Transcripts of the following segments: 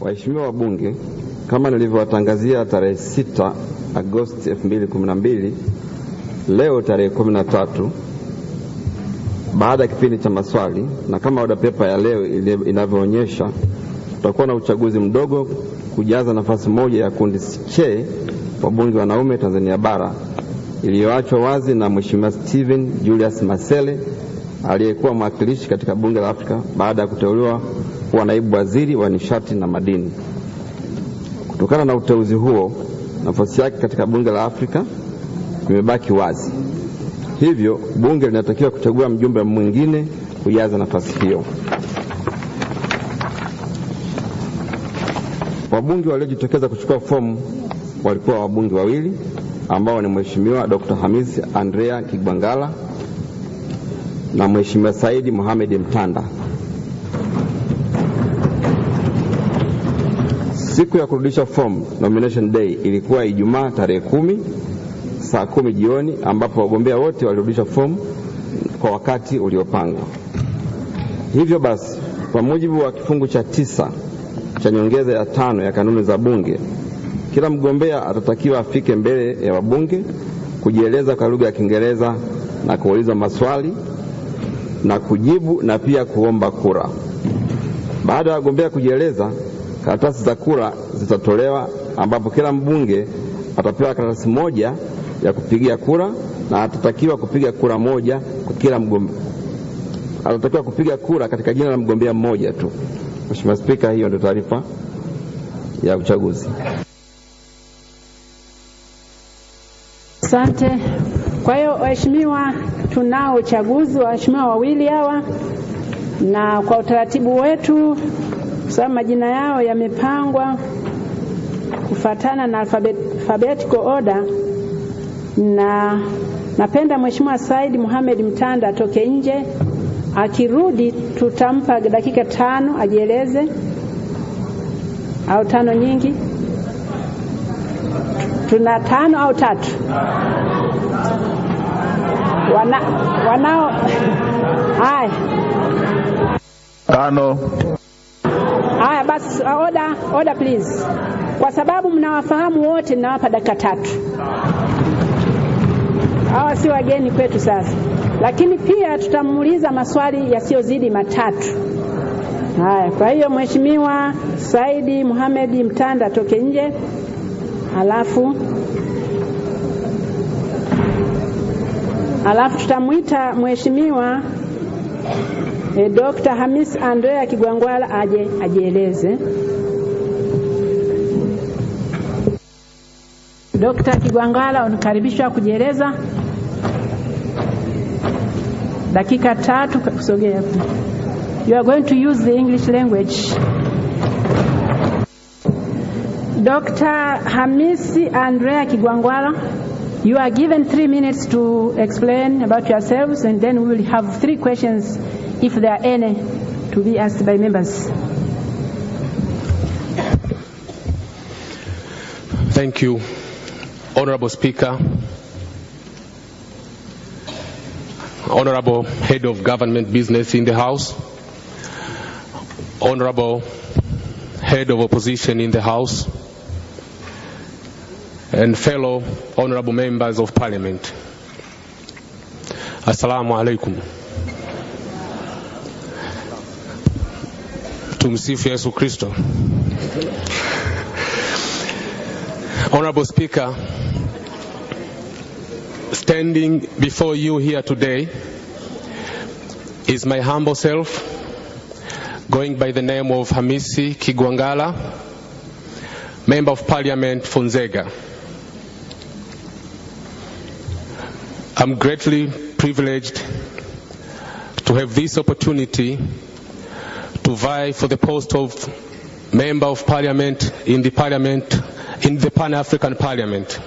Waheshimiwa wabunge, kama nilivyowatangazia tarehe 6 Agosti 2012, leo tarehe 13, baada ya kipindi cha maswali na kama oda pepa ya leo inavyoonyesha, tutakuwa na uchaguzi mdogo kujaza nafasi moja ya kundi che wabunge wanaume Tanzania bara iliyoachwa wazi na Mheshimiwa Steven Julius Masele aliyekuwa mwakilishi katika bunge la Afrika baada ya kuteuliwa kuwa naibu waziri wa nishati na madini. Kutokana na uteuzi huo, nafasi yake katika bunge la Afrika imebaki wazi, hivyo bunge linatakiwa kuchagua mjumbe mwingine kujaza nafasi hiyo. Wabunge waliojitokeza kuchukua fomu walikuwa wabunge wawili ambao ni Mheshimiwa Dr. Hamisi Andrea Kigwangala na Mheshimiwa Saidi Mohamed Mtanda. Siku ya kurudisha form nomination day ilikuwa Ijumaa tarehe kumi saa kumi jioni ambapo wagombea wote walirudisha fomu kwa wakati uliopangwa. Hivyo basi, kwa mujibu wa kifungu cha tisa cha nyongeza ya tano ya kanuni za Bunge, kila mgombea atatakiwa afike mbele ya wabunge kujieleza kwa lugha ya Kiingereza na kuuliza maswali na kujibu na pia kuomba kura. Baada ya wagombea kujieleza, karatasi za kura zitatolewa, ambapo kila mbunge atapewa karatasi moja ya kupigia kura na atatakiwa kupiga kura moja kwa kila mgombea, atatakiwa kupiga kura katika jina la mgombea mmoja tu. Mheshimiwa Spika, hiyo ndio taarifa ya uchaguzi. Asante. Kwa hiyo waheshimiwa, tunao uchaguzi wa waheshimiwa wawili hawa, na kwa utaratibu wetu, kwa sababu majina yao yamepangwa kufatana na alphabetical order, na napenda Mheshimiwa Said Mohamed Mtanda atoke nje. Akirudi tutampa dakika tano ajieleze, au tano nyingi? Tuna tano au tatu? Wana, wanao haya Tano. haya, basi order, order please. Kwa sababu mnawafahamu wote, ninawapa dakika tatu. Hawa si wageni kwetu sasa, lakini pia tutamuuliza maswali yasiyozidi matatu. Haya, kwa hiyo Mheshimiwa Saidi Muhamedi Mtanda atoke nje, halafu halafu tutamwita Mheshimiwa e, Dr. Hamis Andrea Kigwangwala aje ajieleze. Dr. Kigwangwala unakaribishwa kujieleza. Dakika tatu kusogea. You are going to use the English language. Dr. Hamisi Andrea Kigwangwala, you are given three minutes to explain about yourselves and then we will have three questions if there are any to be asked by members. Thank you, Honorable Speaker, Honorable Head of Government Business in the House, Honorable Head of Opposition in the House, and fellow honorable members of Parliament. Assalamu alaikum. Tumsifu Yesu Kristo. Honorable Speaker, standing before you here today is my humble self, going by the name of Hamisi Kigwangalla, Member of Parliament for I'm greatly privileged to have this opportunity to vie for the post of Member of Parliament in the Parliament, in the Pan-African Parliament.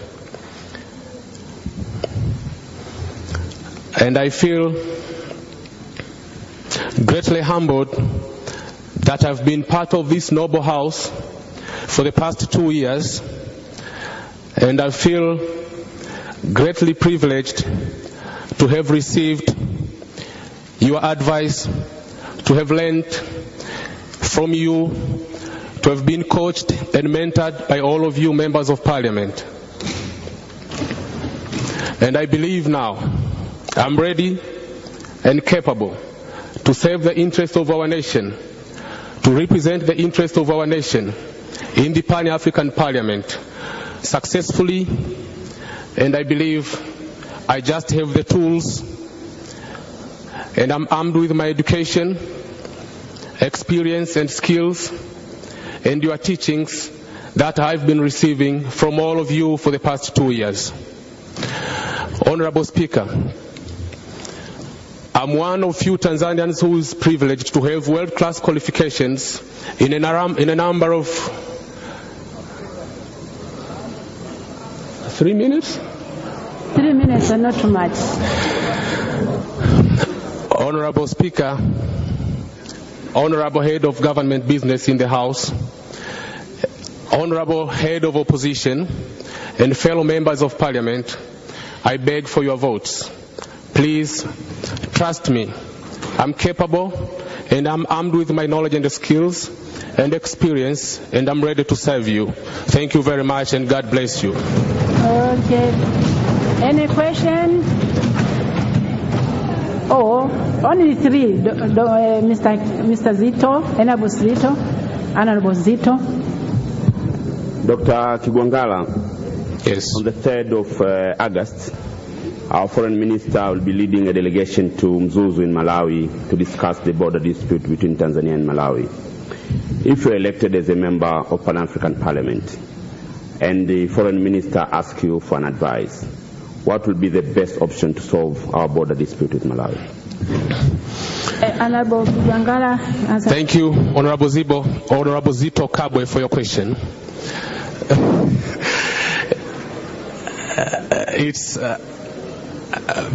And I feel greatly humbled that I've been part of this noble house for the past two years, and I feel greatly privileged to have received your advice, to have learned from you, to have been coached and mentored by all of you members of parliament. And I believe now I'm ready and capable to serve the interests of our nation, to represent the interests of our nation in the Pan-African Parliament successfully, and I believe I just have the tools and I'm armed with my education, experience and skills and your teachings that I've been receiving from all of you for the past two years. Honorable Speaker, I'm one of few Tanzanians who is privileged to have world-class qualifications in a, in a number of three minutes. Three minutes are not too much. Honorable Speaker, Honorable Head of Government Business in the House, Honorable Head of Opposition, and fellow members of Parliament, I beg for your votes. Please trust me. I'm capable and I'm armed with my knowledge and skills and experience and I'm ready to serve you. Thank you very much and God bless you. Okay. Any question? Oh, only three. Do, do, uh, Mr. Mr. Zito, Honorable Zito, Honorable Zito. Dr. Kigwangalla, Yes. on the 3rd of uh, August, our foreign minister will be leading a delegation to Mzuzu in Malawi to discuss the border dispute between Tanzania and Malawi. If you're elected as a member of Pan-African Parliament and the foreign minister asks you for an advice, what will be the best option to solve our border dispute with Malawi? Honorable Kigwangalla, answer. Thank you, Honorable Zibo, Honorable Zito Kabwe, for your question. Uh, it's uh,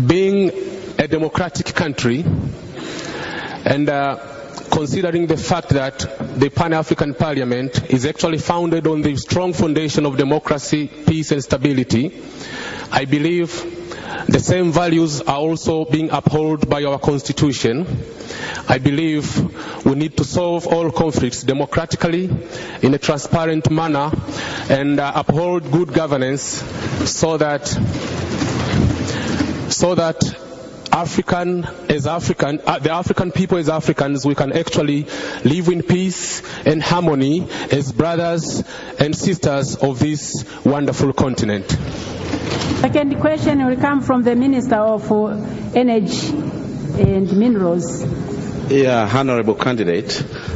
being a democratic country and uh, considering the fact that the Pan-African Parliament is actually founded on the strong foundation of democracy, peace and stability, I believe the same values are also being upheld by our constitution. I believe we need to solve all conflicts democratically in a transparent manner and uh, uphold good governance so that so that African as African, uh, the African people as Africans, we can actually live in peace and harmony as brothers and sisters of this wonderful continent. Second question will come from the Minister of Energy and Minerals. Yeah, honorable candidate,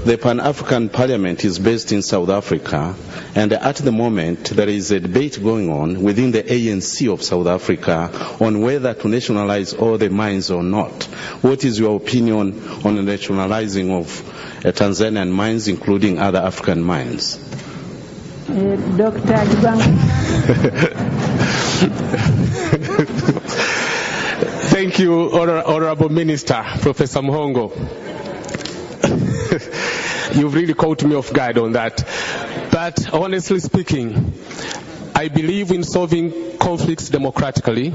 the Pan-African Parliament is based in South Africa, and at the moment there is a debate going on within the ANC of South Africa on whether to nationalize all the mines or not. What is your opinion on the nationalizing of uh, Tanzanian mines, including other African mines? Uh, Dr. Thank you, Honorable Minister, Professor Muhongo. You've really caught me off guard on that. But honestly speaking, I believe in solving conflicts democratically.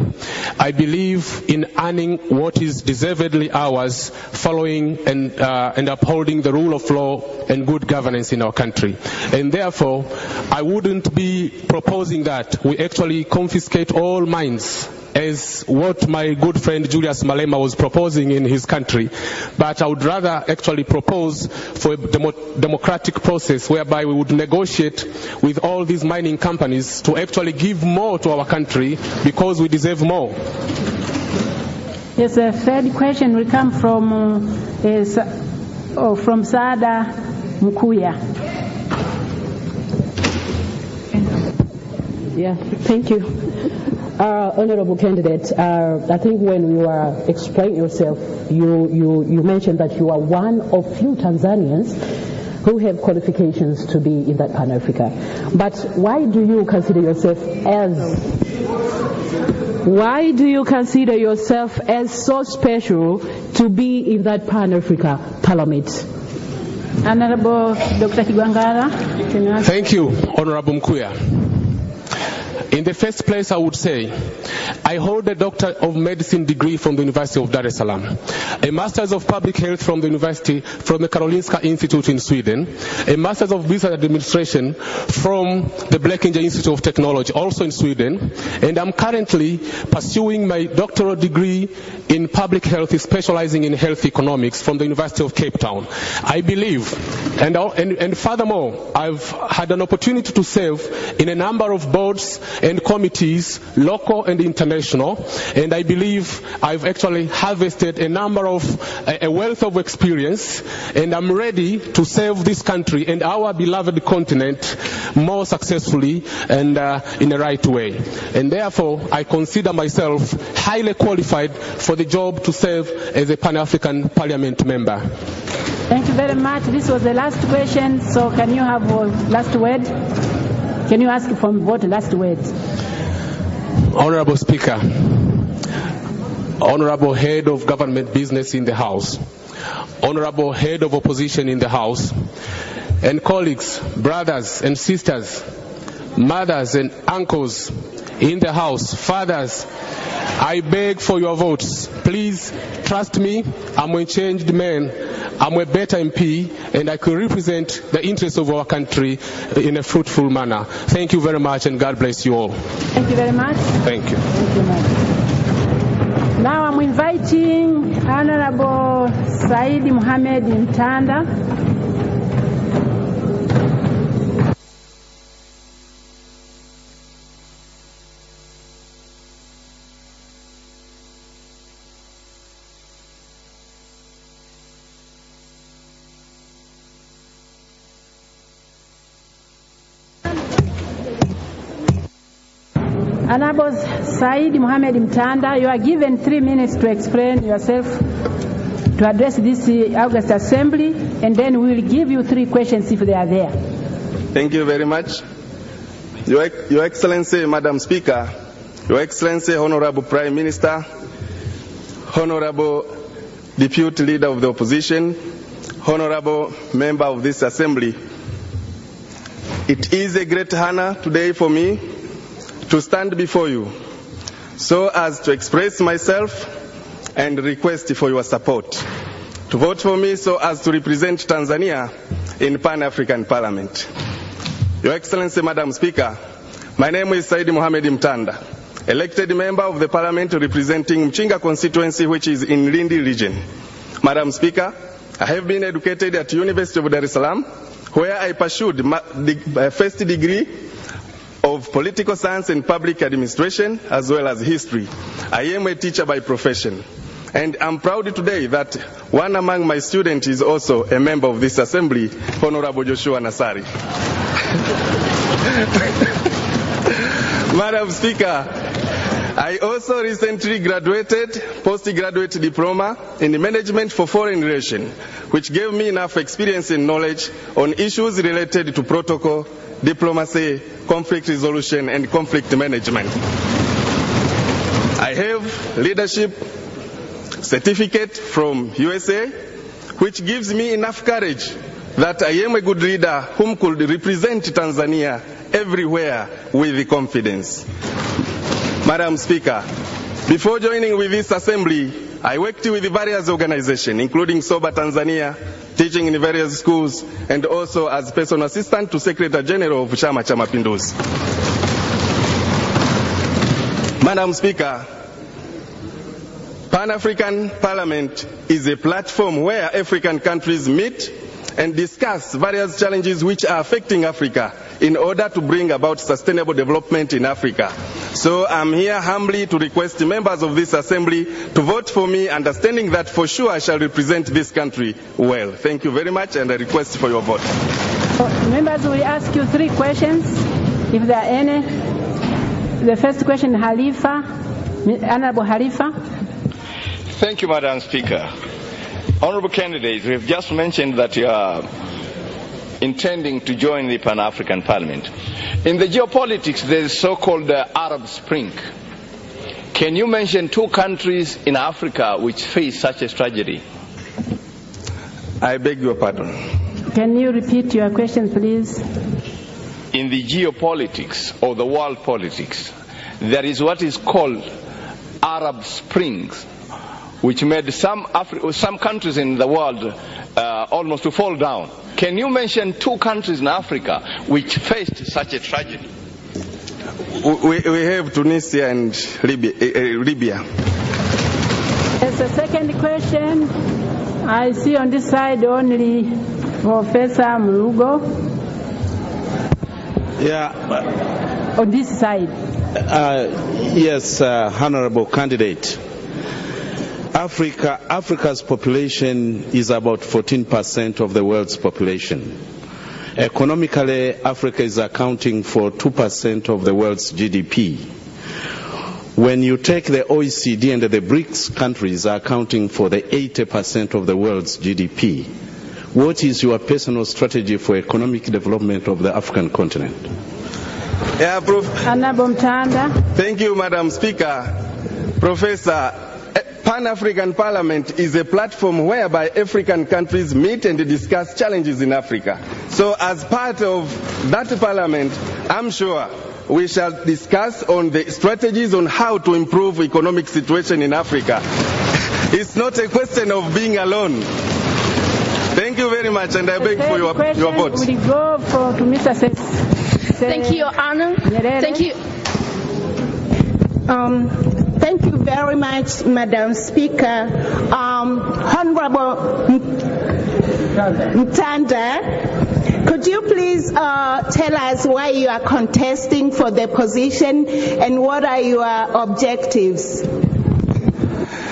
I believe in earning what is deservedly ours, following and, uh, and upholding the rule of law and good governance in our country. And therefore, I wouldn't be proposing that we actually confiscate all mines as what my good friend Julius Malema was proposing in his country. But I would rather actually propose for a demo- democratic process whereby we would negotiate with all these mining companies to actually give more to our country because we deserve more. Yes, the third question will come from uh, is, oh, from Saada Mkuya. Yeah, thank you. Uh, honorable candidate, uh, I think when you were explaining yourself, you, you, you mentioned that you are one of few Tanzanians who have qualifications to be in that Pan Africa. But why do you consider yourself as why do you consider yourself as so special to be in that Pan Africa Parliament? Honorable Dr. Kigwangalla. can you answer? Thank you, Honorable Mkuya. In the first place, I would say, I hold a Doctor of Medicine degree from the University of Dar es Salaam, a Master's of Public Health from the University, from the Karolinska Institute in Sweden, a Master's of Business Administration from the Blekinge Institute of Technology, also in Sweden, and I'm currently pursuing my doctoral degree in public health, specializing in health economics from the University of Cape Town. I believe, and, and, and furthermore, I've had an opportunity to serve in a number of boards and committees, local and international, and I believe I've actually harvested a number of, a wealth of experience, and I'm ready to serve this country and our beloved continent more successfully and uh, in the right way. And therefore, I consider myself highly qualified for the job to serve as a Pan-African Parliament member. Thank you very much. This was the last question, so can you have a last word? Can you ask from vote last word? Honorable Speaker, Honorable Head of Government Business in the House, Honorable Head of Opposition in the House, and colleagues, brothers and sisters, mothers and uncles in the House, fathers, I beg for your votes. Please trust me. I'm a changed man. I'm a better MP, and I can represent the interests of our country in a fruitful manner. Thank you very much, and God bless you all. Thank you very much. Thank you. Thank you. Now I'm inviting Honorable Saidi Mohamed Mtanda. Honorable Said Mohamed Mtanda, you are given three minutes to explain yourself, to address this uh, August Assembly, and then we will give you three questions if they are there. Thank you very much. Your, Your Excellency, Madam Speaker, Your Excellency, Honorable Prime Minister, Honorable Deputy Leader of the Opposition, Honorable Member of this Assembly, it is a great honor today for me to stand before you so as to express myself and request for your support. To vote for me so as to represent Tanzania in Pan-African Parliament. Your Excellency, Madam Speaker, my name is Said Mohamed Mtanda, elected member of the Parliament representing Mchinga constituency which is in Lindi region. Madam Speaker, I have been educated at University of Dar es Salaam where I pursued my first degree of political science and public administration as well as history. I am a teacher by profession. And I'm proud today that one among my students is also a member of this assembly, Honorable Joshua Nasari. Madam Speaker, I also recently graduated postgraduate diploma in management for foreign relations, which gave me enough experience and knowledge on issues related to protocol, diplomacy, conflict resolution, and conflict management. I have leadership certificate from USA, which gives me enough courage that I am a good leader whom could represent Tanzania everywhere with confidence. Madam Speaker, before joining with this assembly, I worked with various organizations, including SOBA Tanzania, teaching in various schools, and also as personal assistant to Secretary General of Chama cha Mapinduzi. Madam Speaker, Pan-African Parliament is a platform where African countries meet and discuss various challenges which are affecting Africa in order to bring about sustainable development in Africa. So I'm here humbly to request members of this assembly to vote for me, understanding that for sure I shall represent this country well. Thank you very much, and I request for your vote. Uh, members, we ask you three questions, if there are any. The first question, Halifa, Honorable Halifa. Thank you, Madam Speaker. Honorable candidates, we have just mentioned that you are intending to join the Pan-African Parliament. In the geopolitics, there is so-called uh, Arab Spring. Can you mention two countries in Africa which face such a tragedy? I beg your pardon. Can you repeat your question, please? In the geopolitics or the world politics, there is what is called Arab Springs, which made some, Afri- some countries in the world uh, almost to fall down. Can you mention two countries in Africa which faced such a tragedy? We, we have Tunisia and Libya. Uh, Libya. As a second question, I see on this side only Professor Mulugo. Yeah. On this side. Uh, yes, uh, honorable candidate. Africa, Africa's population is about 14% of the world's population. Economically, Africa is accounting for 2% of the world's GDP. When you take the OECD and the BRICS countries are accounting for the 80% of the world's GDP, what is your personal strategy for economic development of the African continent? Yeah, Prof. Honorable Mtanda. Thank you, Madam Speaker. Professor, Pan African Parliament is a platform whereby African countries meet and discuss challenges in Africa. So, as part of that parliament, I'm sure we shall discuss on the strategies on how to improve economic situation in Africa. it's not a question of being alone. Thank you very much, and I beg for your, your vote. Will go for, to Mr. Se- Thank you, Your Honor. Nyerere. Thank you. Um, thank you very much, Madam Speaker. Um, Honorable Mtanda, could you please uh, tell us why you are contesting for the position and what are your objectives?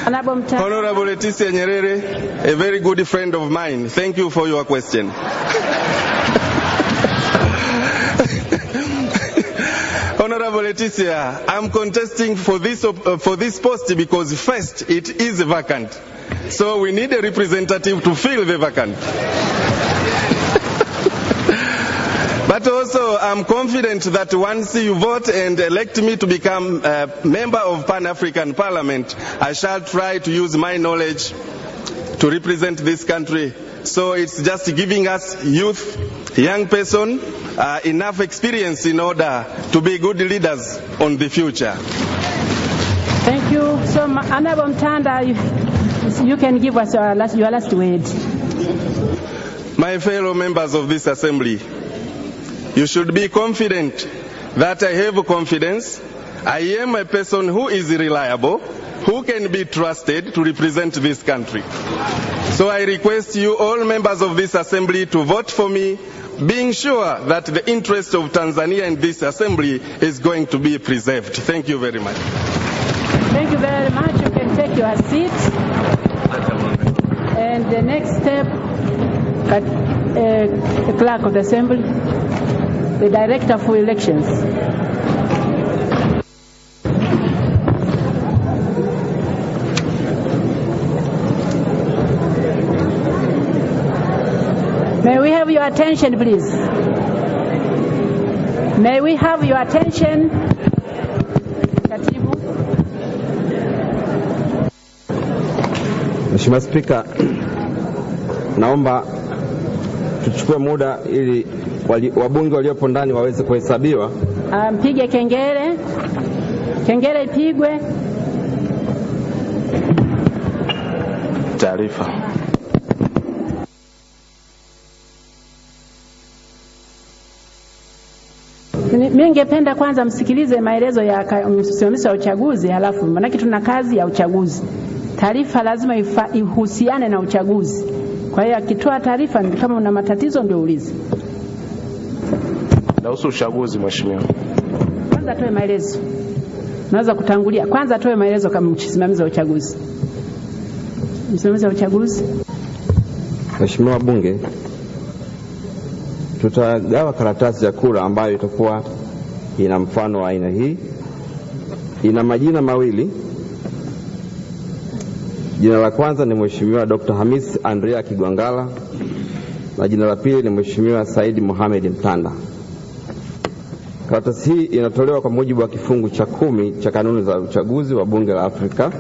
Honorable Mtanda. Honorable Leticia Nyerere, a very good friend of mine. Thank you for your question. Honorable Leticia, I'm contesting for this, uh, for this post because first, it is vacant. So we need a representative to fill the vacant. But also, I'm confident that once you vote and elect me to become a member of Pan African Parliament, I shall try to use my knowledge to represent this country. So it's just giving us youth, young person, uh, enough experience in order to be good leaders on the future. Thank you. So, Ma- Honorable Mtanda, you, you can give us your last, your last word. My fellow members of this assembly, you should be confident that I have confidence. I am a person who is reliable, who can be trusted to represent this country. So I request you, all members of this assembly, to vote for me, being sure that the interest of Tanzania in this assembly is going to be preserved. Thank you very much. Thank you very much. You can take your seat. And the next step, at, uh, the clerk of the assembly, the director for elections. May we have your attention, please? May we have your attention? Katibu. Mheshimiwa Spika, naomba tuchukue muda ili wali, wabunge waliopo ndani waweze kuhesabiwa. Mpige Mpige kengele, kengele ipigwe. Taarifa. Mimi ningependa kwanza msikilize maelezo ya msimamizi wa uchaguzi, halafu maanake tuna kazi ya uchaguzi. Taarifa lazima ifa, ihusiane na uchaguzi. Kwa hiyo akitoa taarifa, ni kama una matatizo ndio ulize. Nahusu uchaguzi mheshimiwa. Kwanza atoe maelezo, naweza kutangulia. Kwanza atoe maelezo kama msimamizi wa uchaguzi. Msimamizi wa uchaguzi. Mheshimiwa Bunge, tutagawa karatasi ya kura ambayo itakuwa ina mfano wa aina hii. Ina majina mawili. Jina la kwanza ni Mheshimiwa Dr. Hamis Andrea Kigwangala na jina la pili ni Mheshimiwa Saidi Mohamed Mtanda. Karatasi hii inatolewa kwa mujibu wa kifungu cha kumi cha kanuni za uchaguzi wa Bunge la Afrika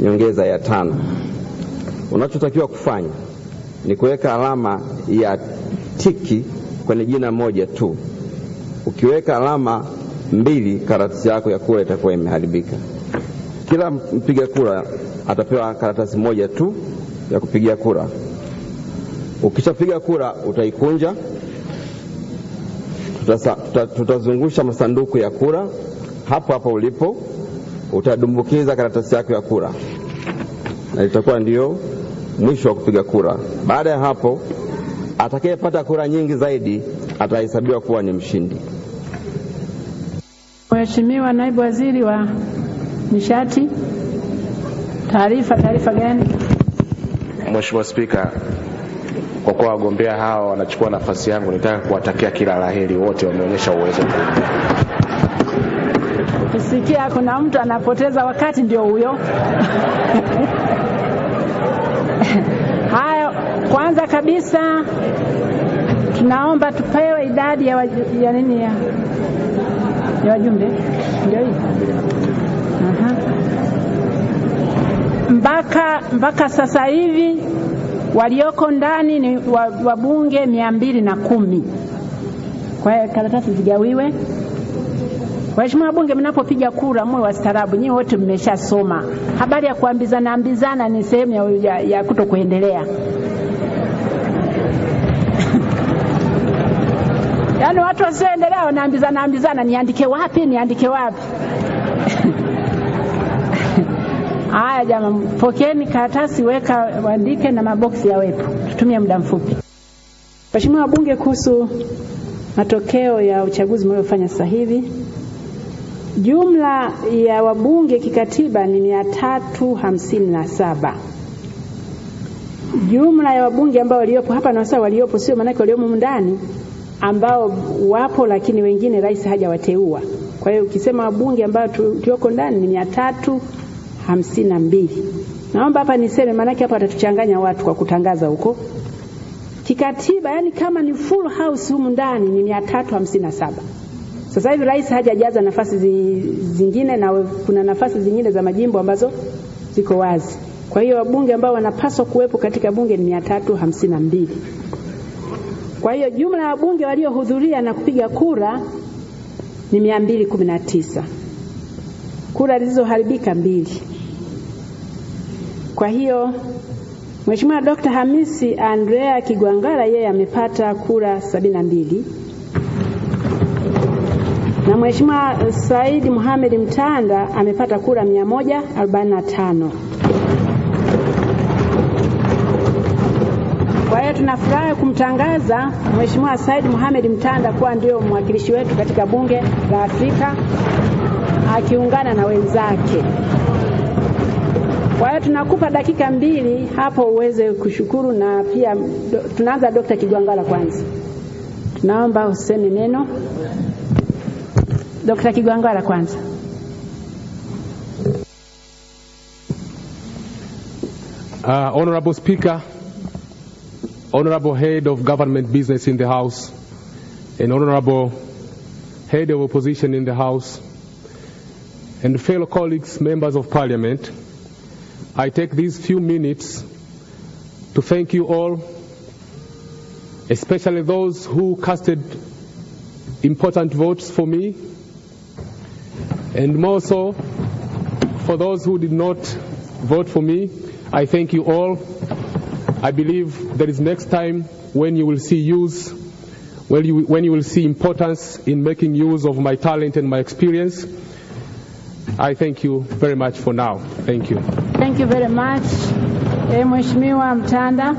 nyongeza ya tano. Unachotakiwa kufanya ni kuweka alama ya tiki kwenye jina moja tu. Ukiweka alama mbili, karatasi yako ya kura itakuwa imeharibika. kila mpiga kura atapewa karatasi moja tu ya kupigia kura. Ukishapiga kura utaikunja, tutasa, tuta, tutazungusha masanduku ya kura hapo hapo ulipo, utadumbukiza karatasi yako ya kura na itakuwa ndio mwisho wa kupiga kura. Baada ya hapo, atakayepata kura nyingi zaidi atahesabiwa kuwa ni mshindi. Mheshimiwa Naibu Waziri wa Nishati, taarifa. Taarifa gani? Mheshimiwa Spika, kwa kuwa wagombea hawa wanachukua nafasi yangu, nitaka kuwatakia kila la heri. Wote wameonyesha uwezo mkubwa. Kusikia kuna mtu anapoteza wakati, ndio huyo. Kwanza kabisa tunaomba tupewe idadi ya, waj- ya nini ya, ya wajumbe ndio hii mpaka mpaka sasa hivi walioko ndani ni wabunge mia mbili na kumi. Kwa hiyo karatasi zigawiwe. Waheshimiwa wabunge, mnapopiga kura muwe wastaarabu. Nyinyi wote mmeshasoma habari ya kuambizana ambizana, ni sehemu ya, ya, ya kuto kuendelea. Yaani watu wasioendelea wanaambizana ambizana, niandike wapi, niandike wapi? Haya jamaa, pokeeni karatasi, weka waandike na maboksi yawepo, tutumie muda mfupi. Waheshimiwa wabunge, kuhusu matokeo ya uchaguzi mliofanya sasa hivi, jumla ya wabunge kikatiba ni mia tatu hamsini na saba. Jumla ya wabunge ambao waliopo hapa na wasa waliopo, sio maanake waliomo ndani ambao wapo, lakini wengine rais hajawateua. Kwa hiyo ukisema wabunge ambao tu- tulioko ndani ni mia tatu hamsini na mbili. Naomba hapa niseme, maanake hapa watatuchanganya watu kwa kutangaza huko kikatiba, yani kama ni full house humu ndani ni mia tatu hamsini na saba. Sasa hivi rais hajajaza nafasi zi, zingine na kuna nafasi zingine za majimbo ambazo ziko wazi. Kwa hiyo wabunge ambao wanapaswa kuwepo katika bunge ni mia tatu hamsini na mbili. Kwa hiyo jumla ya wabunge waliohudhuria na kupiga kura ni mia mbili kumi na tisa. Kura zilizoharibika mbili. Kwa hiyo Mheshimiwa Dr. Hamisi Andrea Kigwangala yeye amepata kura sabini na mbili na Mheshimiwa Saidi Mohamed Mtanda amepata kura 145. Kwa tuna tunafurahi kumtangaza Mheshimiwa Said Mohamed Mtanda kuwa ndio mwakilishi wetu katika bunge la Afrika akiungana na wenzake. Kwa hiyo tunakupa dakika mbili hapo uweze kushukuru, na pia do, tunaanza Dr. Kigwangala kwanza. Tunaomba useme neno. Dr. Kigwangala kwanza. Uh, Honorable Speaker, Honorable Head of Government Business in the House, and Honorable Head of Opposition in the House, and fellow colleagues, members of Parliament, I take these few minutes to thank you all, especially those who casted important votes for me, and more so for those who did not vote for me. I thank you all. I believe there is next time when you will see use, when you, when you will see importance in making use of my talent and my experience. I thank you very much for now. Thank you. Thank you very much. E, Mheshimiwa Mtanda.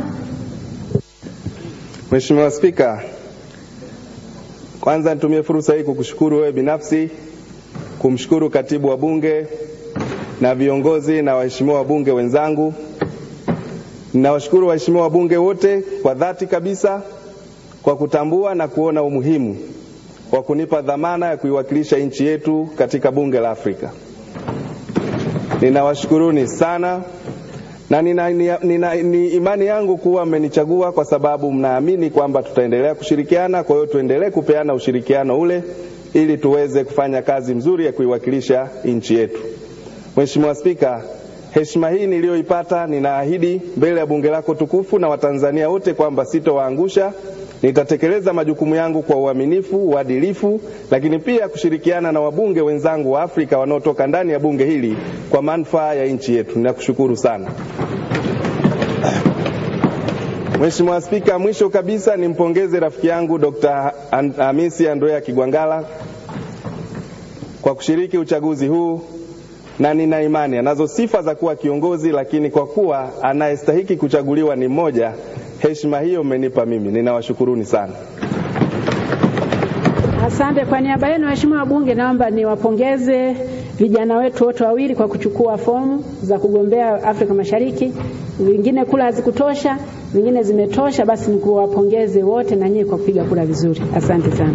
Mheshimiwa Spika, kwanza nitumie fursa hii kukushukuru wewe binafsi, kumshukuru katibu wa Bunge na viongozi na waheshimiwa wabunge wenzangu. Ninawashukuru waheshimiwa wabunge wote kwa dhati kabisa kwa kutambua na kuona umuhimu wa kunipa dhamana ya kuiwakilisha nchi yetu katika bunge la Afrika. Ninawashukuruni sana na nina, nina, nina, ni imani yangu kuwa mmenichagua kwa sababu mnaamini kwamba tutaendelea kushirikiana. Kwa hiyo tuendelee kupeana ushirikiano ule ili tuweze kufanya kazi nzuri ya kuiwakilisha nchi yetu. Mheshimiwa Spika, heshima hii niliyoipata, ninaahidi mbele ya bunge lako tukufu na Watanzania wote kwamba sitowaangusha Nitatekeleza majukumu yangu kwa uaminifu, uadilifu, lakini pia kushirikiana na wabunge wenzangu wa Afrika wanaotoka ndani ya bunge hili kwa manufaa ya nchi yetu. Ninakushukuru sana. Mheshimiwa Spika, mwisho kabisa nimpongeze rafiki yangu Dr. Hamisi Andrea Kigwangala kwa kushiriki uchaguzi huu na nina imani anazo sifa za kuwa kiongozi, lakini kwa kuwa anayestahiki kuchaguliwa ni mmoja, heshima hiyo mmenipa mimi. Ninawashukuruni sana. Asante. Kwa niaba yenu waheshimiwa wabunge, naomba niwapongeze vijana wetu wote wawili kwa kuchukua fomu za kugombea Afrika Mashariki. Wengine kula hazikutosha, wengine zimetosha, basi nikuwapongeze wote na nyie kwa kupiga kura vizuri. Asante sana.